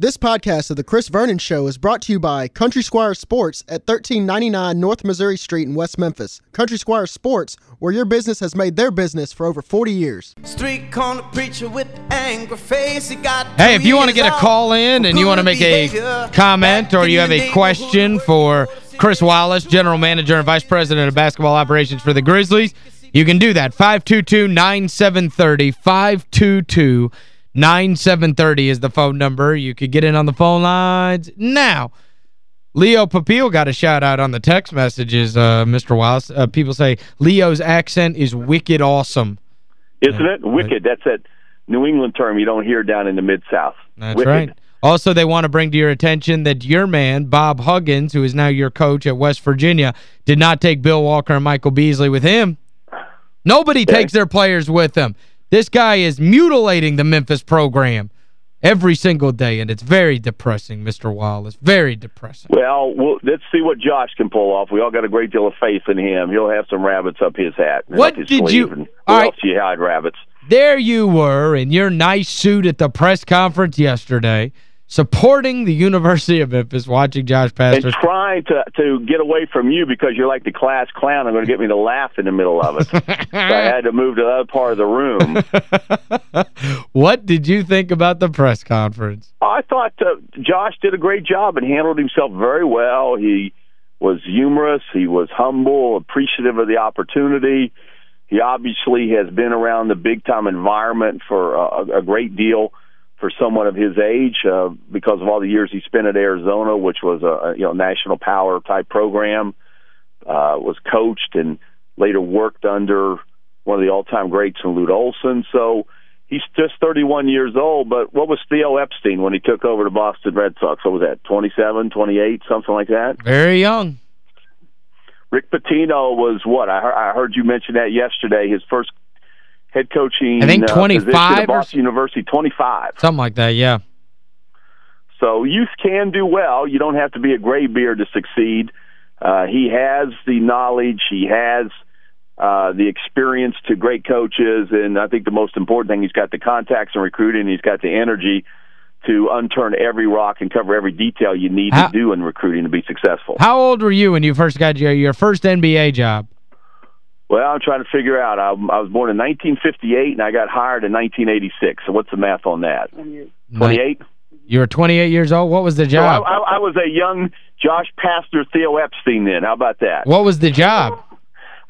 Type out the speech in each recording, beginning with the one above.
This podcast of The Chris Vernon Show is brought to you by Country Squire Sports at 1399 North Missouri Street in West Memphis. Country Squire Sports, where your business has made their business for over 40 years. Street corner preacher with angry face. He got Hey, if you want to get a call in and you want to make a comment or you have a question for Chris Wallace, General Manager and Vice President of Basketball Operations for the Grizzlies, you can do that. 522-9730, 522 9730 is the phone number. You could get in on the phone lines now. Leo Papile got a shout-out on the text messages, uh, Mr. Wallace. Uh, people say Leo's accent is wicked awesome. Isn't it? Wicked. That's that New England term you don't hear down in the Mid-South. That's Wicked. right. Also, they want to bring to your attention that your man, Bob Huggins, who is now your coach at West Virginia, did not take Bill Walker and Michael Beasley with him. Nobody takes their players with them. This guy is mutilating the Memphis program every single day, and it's very depressing, Mr. Wallace. Very depressing. Well, well, let's see what Josh can pull off. We all got a great deal of faith in him. He'll have some rabbits up his hat. What his did you- and all right. you hide rabbits? There you were in your nice suit at the press conference yesterday, supporting the University of Memphis, watching Josh And trying to to get away from you because you're like the class clown. I'm going to get me to laugh in the middle of it. so I had to move to the other part of the room. what did you think about the press conference? I thought uh, Josh did a great job and handled himself very well. He was humorous. He was humble, appreciative of the opportunity. He obviously has been around the big time environment for a, a great deal for someone of his age uh, because of all the years he spent at Arizona, which was a, you know national power type program. Uh, was coached and later worked under one of the all time greats in Lute Olson. So he's just 31 years old, but what was Theo Epstein when he took over the Boston Red Sox? What was that, 27, 28, something like that? Very young. Rick Pitino was what? I heard, I heard you mention that yesterday. His first head coaching I think uh, 25 position at or University, 25. Something like that, yeah. So youth can do well. You don't have to be a graybeard to succeed. Uh, he has the knowledge. He has uh, the experience to great coaches, and I think the most important thing, he's got the contacts and recruiting. And he's got the energy to unturn every rock and cover every detail you need How- to do in recruiting to be successful. How old were you when you first got your, your first NBA job? Well, I'm trying to figure out. I, I was born in 1958, and I got hired in 1986. So what's the math on that? 28. You were 28 years old? What was the So I, job? I, I was a young Josh Pastner Theo Epstein then. How about that? what was the job?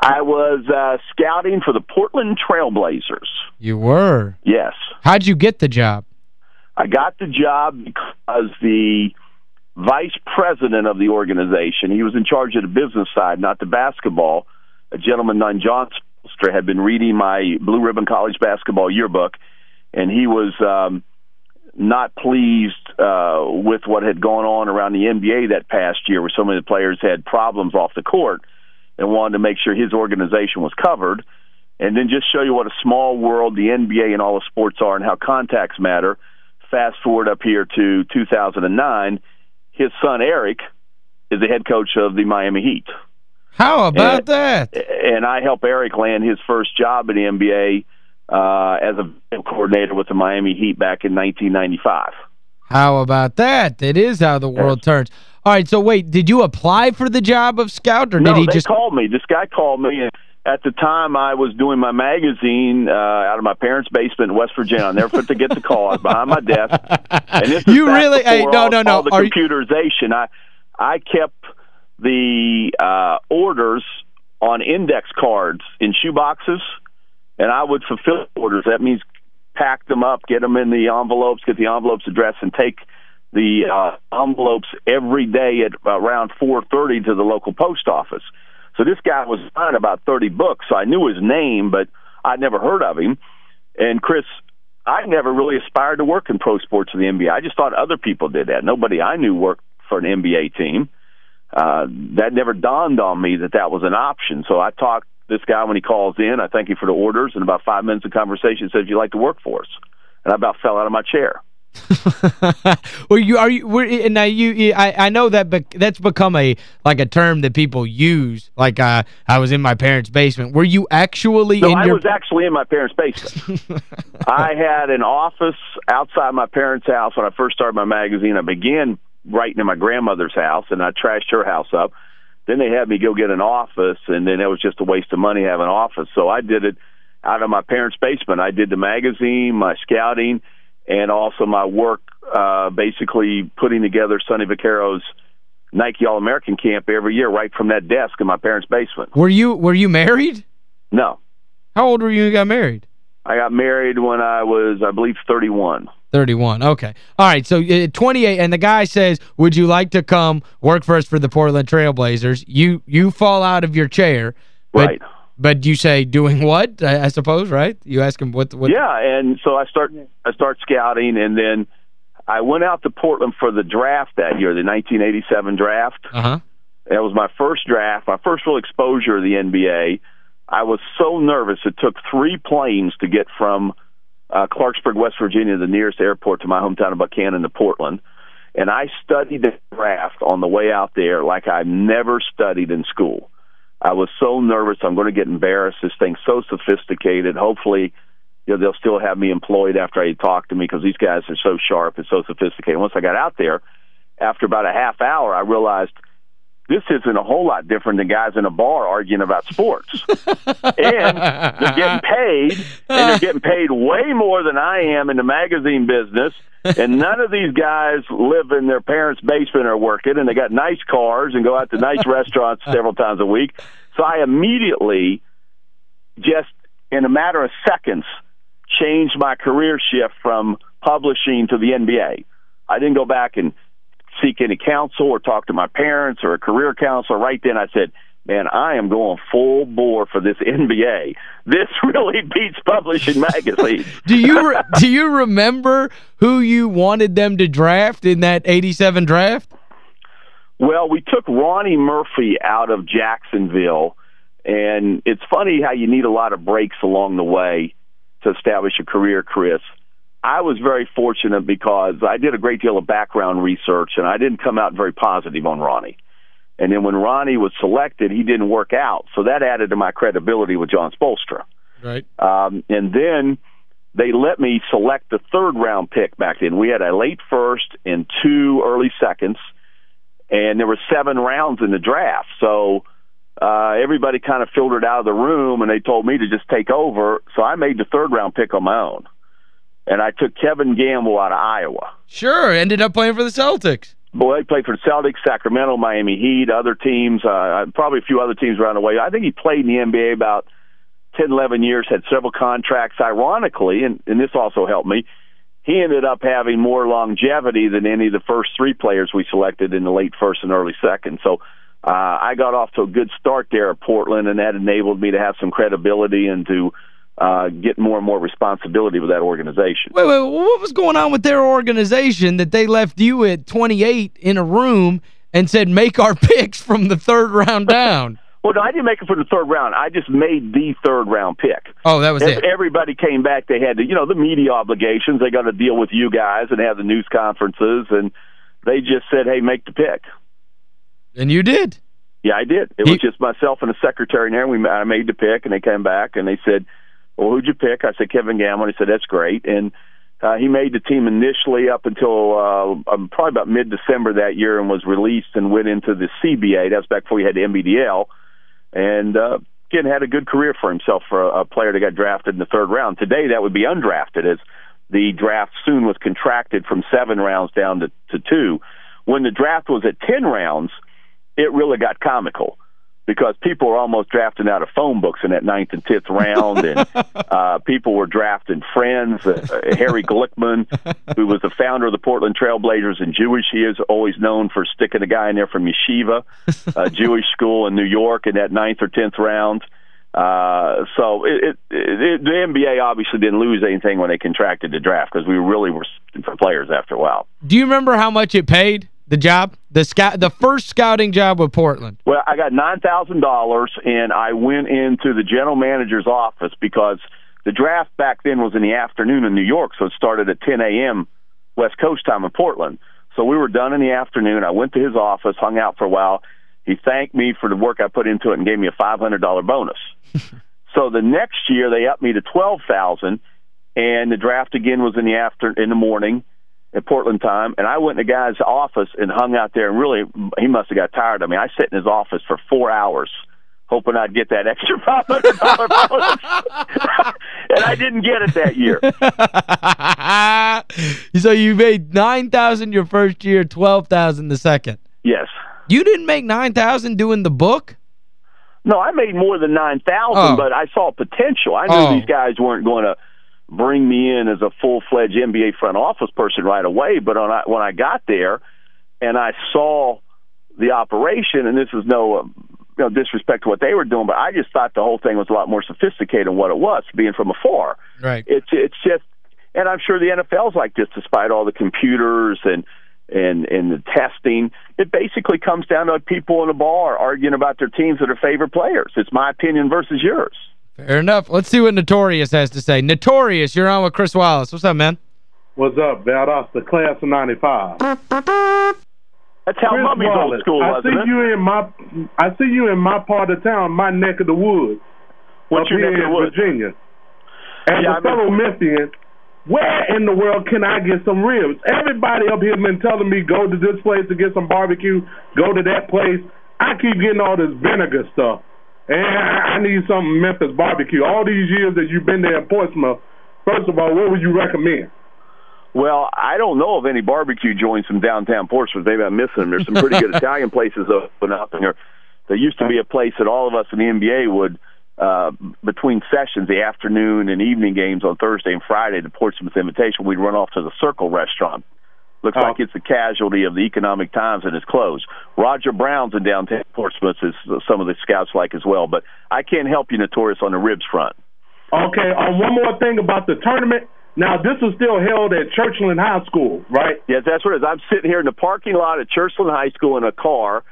I was uh, scouting for the Portland Trailblazers. You were. Yes. How'd you get the job? I got the job because the vice president of the organization, he was in charge of the business side, not the basketball, a gentleman named Jon Spoelstra had been reading my Blue Ribbon College basketball yearbook, and he was um, not pleased uh, with what had gone on around the NBA that past year, where so many players had problems off the court, and wanted to make sure his organization was covered. And then just show you what a small world the NBA and all the sports are, and how contacts matter. Fast forward up here to 2009, his son Erik is the head coach of the Miami Heat How about And- that? and I helped Erik land his first job in the NBA uh, as a coordinator with the Miami Heat back in 1995. How about that? It is how the world turns. All right, so wait, did you apply for the job of scout or no, did he just called me. This guy called me. And at the time, I was doing my magazine uh, out of my parents' basement in West Virginia. I'll never forget to get the call. I was behind my desk. And this You really hey, no no no. all the Are you- computerization. I I kept the uh, orders on index cards in shoe boxes, and I would fulfill orders. That means pack them up, get them in the envelopes, get the envelopes addressed, and take the uh, envelopes every day at around 4:30 to the local post office. So this guy was buying about 30 books. So I knew his name, but I'd never heard of him. And Chris, I never really aspired to work in pro sports in the NBA. I just thought other people did that. Nobody I knew worked for an NBA team. Uh, that never dawned on me that that was an option. So I talked this guy when he calls in. I thank you for the orders. And about five minutes of conversation, said, "If you'd like to work for us," and I about fell out of my chair. well, you are you now you I I know that but that's become a like a term that people use like uh, I was in my parents' basement. Were you actually no, in I was actually in my parents' basement. I had an office outside my parents' house when I first started my magazine. I began writing in my grandmother's house and I trashed her house up. Then they had me go get an office and then it was just a waste of money having an office. So I did it out of my parents' basement. I did the magazine, my scouting, and also my work uh, basically putting together Sonny Vaccaro's Nike All American camp every year right from that desk in my parents' basement. Were you were you married? No. How old were you when you got married? I got married when I was, I believe, 31. 31. Okay. All right. So uh, 28 and the guy says, "Would you like to come work for us for the Portland Trailblazers?" You you fall out of your chair. But, right. But you say doing what? I, I, suppose, right? You ask him what what Yeah, and so I start I start scouting and then I went out to Portland for the draft that year, the 1987 draft. Uh-huh. That was my first draft, my first real exposure to the NBA. I was so nervous it took 3 planes to get from uh, Clarksburg, West Virginia, the nearest airport to my hometown of Buckhannon to Portland. And I studied the draft on the way out there like I've never studied in school. I was so nervous. I'm going to get embarrassed. This thing's so sophisticated. Hopefully, you know, they'll still have me employed after I talk to me because these guys are so sharp and so sophisticated. Once I got out there, after about a half hour, I realized this isn't a whole lot different than guys in a bar arguing about sports. and they're getting paid, and they're ah. getting paid way more than I am in the magazine business. And none of these guys live in their parents' basement or working, and they got nice cars and go out to nice restaurants several times a week. So I immediately, just in a matter of seconds, changed my career shift from publishing to the NBA. I didn't go back and seek any counsel or talk to my parents or a career counselor. Right then, I said, man, I am going full bore for this NBA. This really beats publishing magazines. do you re do you remember who you wanted them to draft in that 87 draft? Well, we took Ronnie Murphy out of Jacksonville, and it's funny how you need a lot of breaks along the way to establish a career, Chris. I was very fortunate because I did a great deal of background research and I didn't come out very positive on Ronnie. And then when Ronnie was selected, he didn't work out. So that added to my credibility with Jon Spoelstra. Right. Um, and then they let me select the third round pick back then. We had a late first and two early seconds, and there were seven rounds in the draft. So uh, everybody kind of filtered out of the room, and they told me to just take over. So I made the third round pick on my own and I took Kevin Gamble out of Iowa. Sure, ended up playing for the Celtics. Boy, he played for the Celtics, Sacramento, Miami Heat, other teams, uh, probably a few other teams around the way. I think he played in the NBA about 10, 11 years, had several contracts. Ironically, and, and this also helped me, he ended up having more longevity than any of the first three players we selected in the late first and early second. So uh, I got off to a good start there at Portland, and that enabled me to have some credibility and to – uh, get more and more responsibility with that organization. Wait, wait, what was going on with their organization that they left you at 28 in a room and said, make our picks from the third round down? well, no, I didn't make it for the third round. I just made the third round pick. Oh, that was it. Everybody came back. They had, to, you know, the media obligations. They got to deal with you guys and have the news conferences, and they just said, hey, make the pick. And you did. Yeah, I did. It was just myself and a secretary in there. We I made the pick, and they came back and they said, well, who'd you pick? I said Kevin Gamble. He said that's great, and uh, he made the team initially up until uh, um, probably about mid December that year, and was released and went into the CBA. That's back before we had the NBDL, and uh, again had a good career for himself for a, a player that got drafted in the third round. Today that would be undrafted as the draft soon was contracted from seven rounds down to, to two. When the draft was at ten rounds, it really got comical because people were almost drafting out of phone books in that ninth and tenth round, and uh, people were drafting friends. Uh, uh, Harry Glickman, who was the founder of the Portland Trailblazers and Jewish, he is always known for sticking a guy in there from Yeshiva, a Jewish school in New York, in that ninth or tenth round. Uh, so it, it, it, the NBA obviously didn't lose anything when they contracted the draft because we really were for players after a while. Do you remember how much it paid? The job, the scout, the first scouting job with Portland? Well, I got $9,000 and I went into the general manager's office because the draft back then was in the afternoon in New York, so it started at 10 a.m. West Coast time in Portland. So we were done in the afternoon. I went to his office, hung out for a while. He thanked me for the work I put into it and gave me a $500 bonus. so the next year they upped me to 12,000 and the draft again was in the after in the morning at Portland time, and I went in the guy's office and hung out there. And really, he must have got tired of me. I sat in his office for four hours, hoping I'd get that extra five hundred dollar bonus, and I didn't get it that year. so you made nine thousand your first year, twelve thousand the second. Yes. You didn't make nine thousand doing the book. No, I made more than nine thousand, oh. but I saw potential. I knew oh. these guys weren't going to bring me in as a full fledged NBA front office person right away. But when I, when I got there and I saw the operation, and this is no um, you know, disrespect to what they were doing, but I just thought the whole thing was a lot more sophisticated than what it was, being from afar. Right. It's it's just, and I'm sure the NFL's like this, despite all the computers and and and the testing. It basically comes down to people in a bar arguing about their teams that are favorite players. It's my opinion versus yours. Fair enough. Let's see what Notorious has to say. Notorious, you're on with Chris Wallace. What's up, man? What's up, Badass? The class of 95. That's how Chris Mummy's Wallace, old school, I see it? you in my I see you in my part of town, my neck of the woods. What's up your here neck of the woods? Virginia. As yeah, a fellow Memphian, where in the world can I get some ribs? Everybody up here been telling me go to this place to get some barbecue, go to that place. I keep getting all this vinegar stuff and I need some Memphis barbecue. All these years that you've been there in Portsmouth, first of all, what would you recommend? Well, I don't know of any barbecue joints in downtown Portsmouth. Maybe I'm missing them. There's some pretty good Italian places open up, and there there used to be a place that all of us in the NBA would uh, between sessions, the afternoon and evening games on Thursday and Friday, the Portsmouth Invitation, we'd run off to the Circle Restaurant. Looks oh. like it's a casualty of the economic times and it's closed. Roger Brown's in downtown Portsmouth is some of the scouts like as well. But I can't help you, Notorious, on the ribs front. Okay, um, one more thing about the tournament. Now, this is still held at Churchland High School, right? Yes, that's what it is. I'm sitting here in the parking lot at Churchland High School in a car,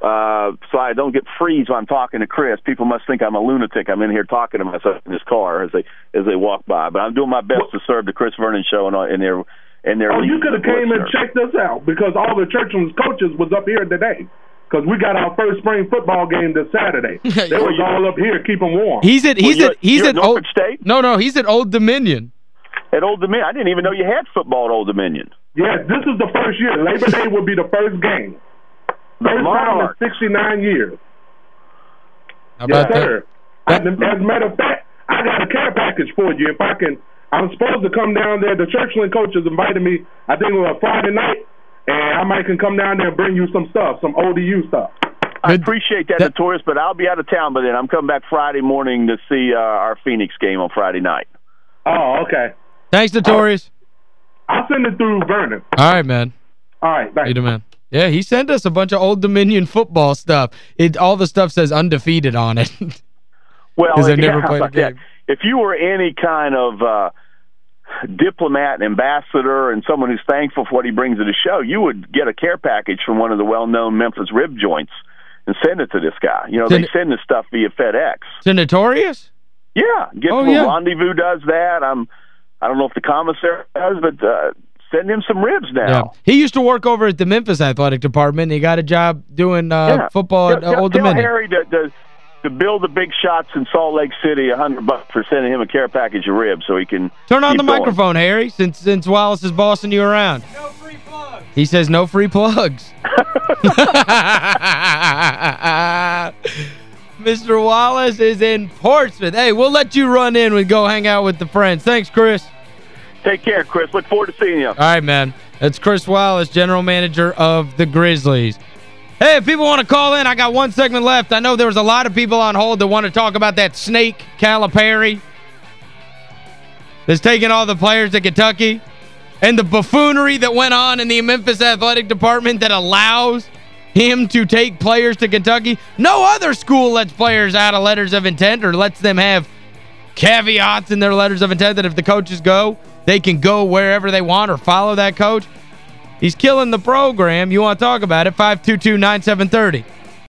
uh, so I don't get freeze when I'm talking to Chris. People must think I'm a lunatic. I'm in here talking to myself in this car as they as they walk by. But I'm doing my best to serve the Chris Vernon show and, and their and they're oh, you could have came and checked us out because all the Churchland's coaches was up here today. Because we got our first spring football game this Saturday. They was all up here keeping warm. He's at he's well, at he's at, at Old State. No, no, he's at Old Dominion. At Old Dominion, I didn't even know you had football at Old Dominion. Yes, this is the first year. Labor Day will be the first game. The first time in 69 years. How yes, sir. That? As a matter of fact, I got a care package for you if I can I'm supposed to come down there. The Churchland coaches invited me. I think it was a Friday night, and I might can come down there and bring you some stuff, some ODU stuff. I appreciate that, that Notorious, but I'll be out of town by then. I'm coming back Friday morning to see uh, our Phoenix game on Friday night. Oh, okay. Thanks, Notorious. I'll send it through Vernon. All right, man. All right, thanks. Later, man. Yeah, he sent us a bunch of Old Dominion football stuff. It All the stuff says undefeated on it. well, Because they've never played a game. That if you were any kind of uh, diplomat and ambassador and someone who's thankful for what he brings to the show, you would get a care package from one of the well-known Memphis rib joints and send it to this guy. You know, they send this stuff via FedEx. To Notorious? Yeah. Get oh, yeah. Rendezvous does that. I'm I don't know if the commissary does, but uh, send him some ribs now. Yeah. He used to work over at the Memphis Athletic Department. He got a job doing uh, yeah. football at uh, Old tell Dominion. Harry to, to to build the big shots in Salt Lake City a hundred bucks for sending him a care package of ribs so he can Turn on the going. microphone, Harry, since since Wallace is bossing you around. No free plugs. He says no free plugs. Mr. Wallace is in Portsmouth. Hey, we'll let you run in and go hang out with the friends. Thanks, Chris. Take care, Chris. Look forward to seeing you. All right, man. That's Chris Wallace, general manager of the Grizzlies. Hey, if people want to call in, I got one segment left. I know there was a lot of people on hold that want to talk about that snake, Calipari, that's taking all the players to Kentucky, and the buffoonery that went on in the Memphis Athletic Department that allows him to take players to Kentucky. No other school lets players out of letters of intent or lets them have caveats in their letters of intent that if the coaches go, they can go wherever they want or follow that coach. He's killing the program. You want to talk about it, 522-9730.